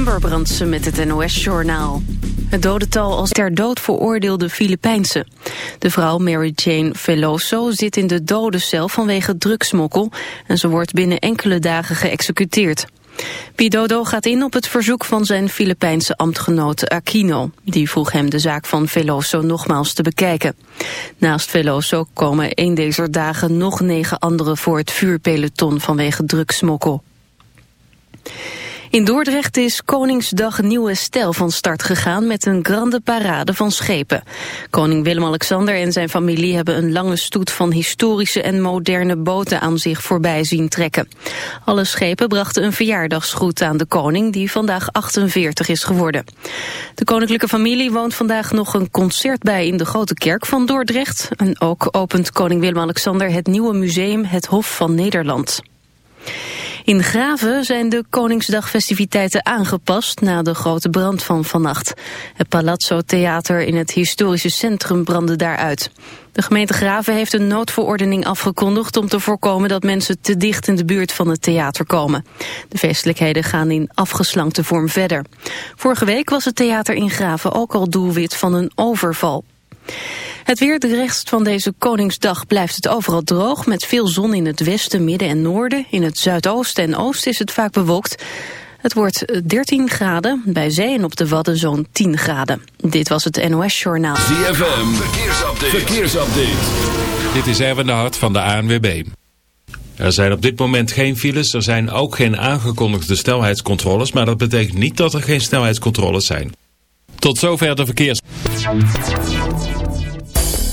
Amber Brandsen met het NOS-journaal. Het dodental als ter dood veroordeelde Filipijnse. De vrouw Mary Jane Veloso zit in de dodencel vanwege drugsmokkel... en ze wordt binnen enkele dagen geëxecuteerd. Pidodo gaat in op het verzoek van zijn Filipijnse ambtgenoot Aquino. Die vroeg hem de zaak van Veloso nogmaals te bekijken. Naast Veloso komen een deze dagen nog negen anderen voor het vuurpeloton vanwege drugsmokkel. In Dordrecht is Koningsdag Nieuwe Stijl van start gegaan met een grande parade van schepen. Koning Willem-Alexander en zijn familie hebben een lange stoet van historische en moderne boten aan zich voorbij zien trekken. Alle schepen brachten een verjaardagsgroet aan de koning die vandaag 48 is geworden. De koninklijke familie woont vandaag nog een concert bij in de Grote Kerk van Dordrecht. En ook opent koning Willem-Alexander het nieuwe museum Het Hof van Nederland. In Graven zijn de Koningsdagfestiviteiten aangepast na de grote brand van vannacht. Het Palazzo Theater in het historische centrum brandde daaruit. De gemeente Graven heeft een noodverordening afgekondigd om te voorkomen dat mensen te dicht in de buurt van het theater komen. De feestelijkheden gaan in afgeslankte vorm verder. Vorige week was het theater in Graven ook al doelwit van een overval. Het weer de rest van deze Koningsdag blijft het overal droog... met veel zon in het westen, midden en noorden. In het zuidoosten en oosten is het vaak bewolkt. Het wordt 13 graden, bij zee en op de Wadden zo'n 10 graden. Dit was het NOS Journaal. ZFM, verkeersupdate. verkeersupdate. Dit is Erwin de Hart van de ANWB. Er zijn op dit moment geen files, er zijn ook geen aangekondigde snelheidscontroles... maar dat betekent niet dat er geen snelheidscontroles zijn. Tot zover de verkeers...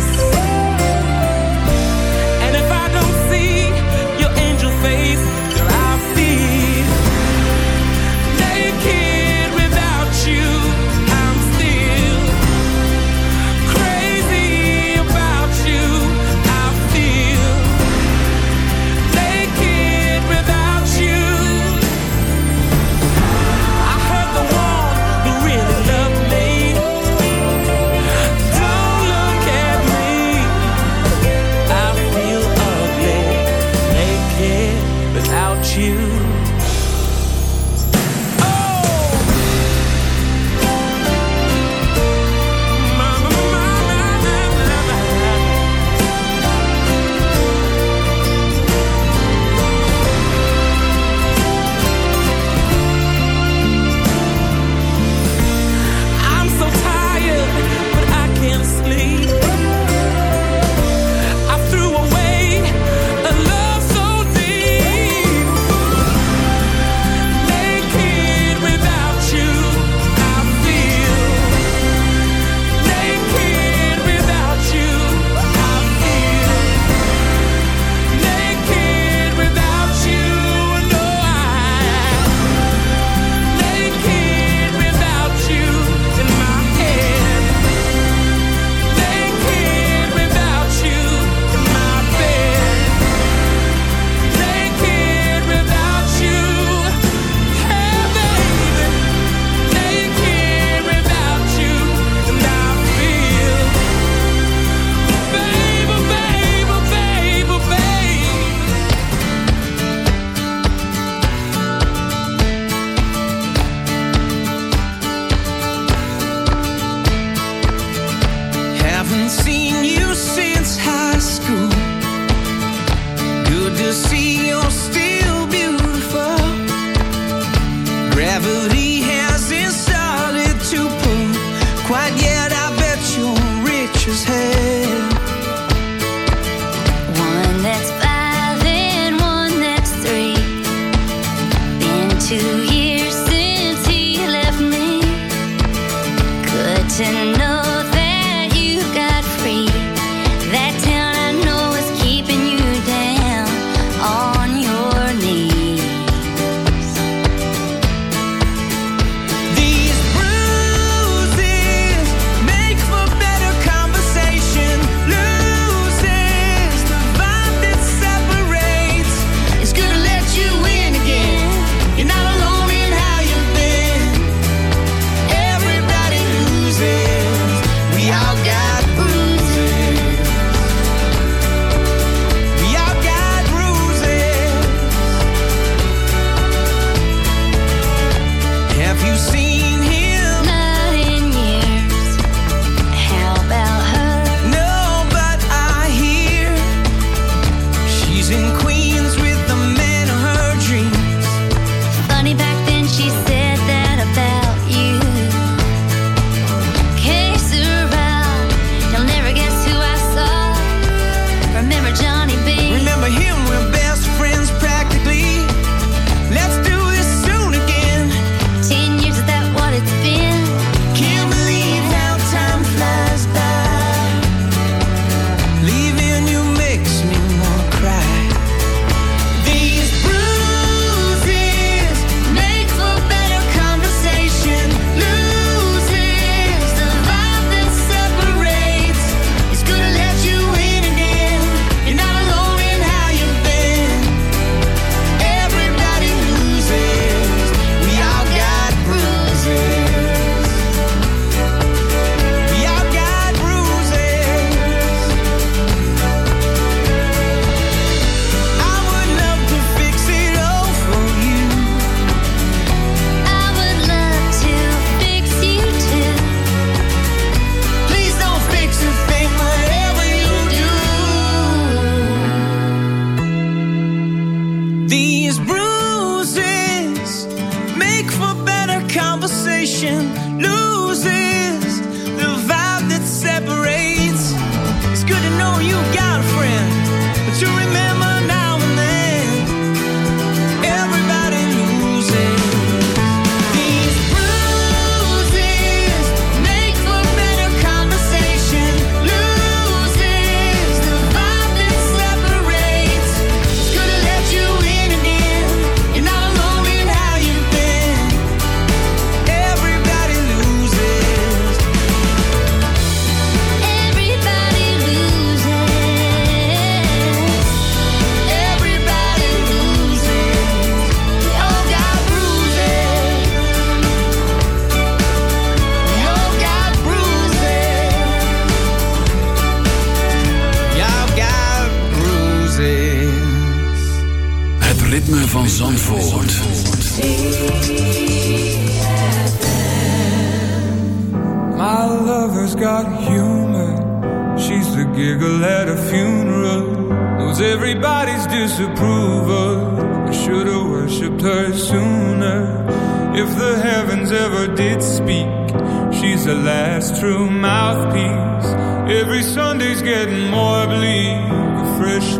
Peace. ritme van Zandvoort. My lover's got humor. She's the giggle at a funeral. Knows everybody's disapproval. I should've worshipped her sooner. If the heavens ever did speak, she's the last true mouthpiece. Every Sunday's getting more bleak. A fresh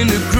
in the group.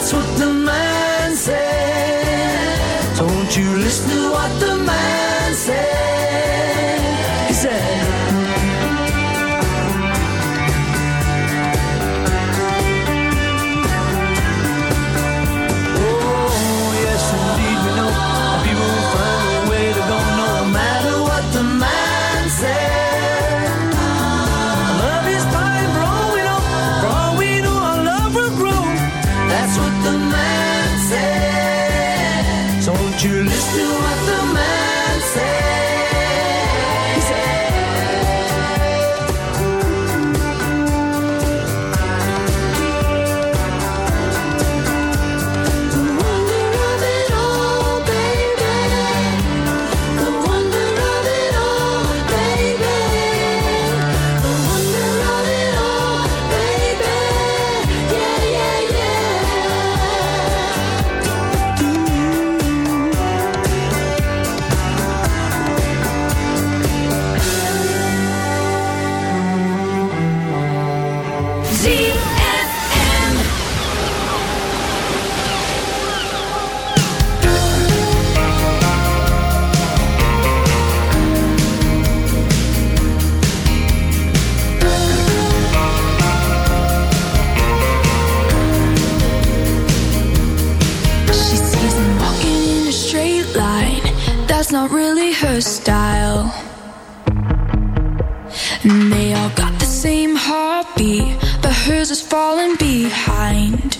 That's what behind.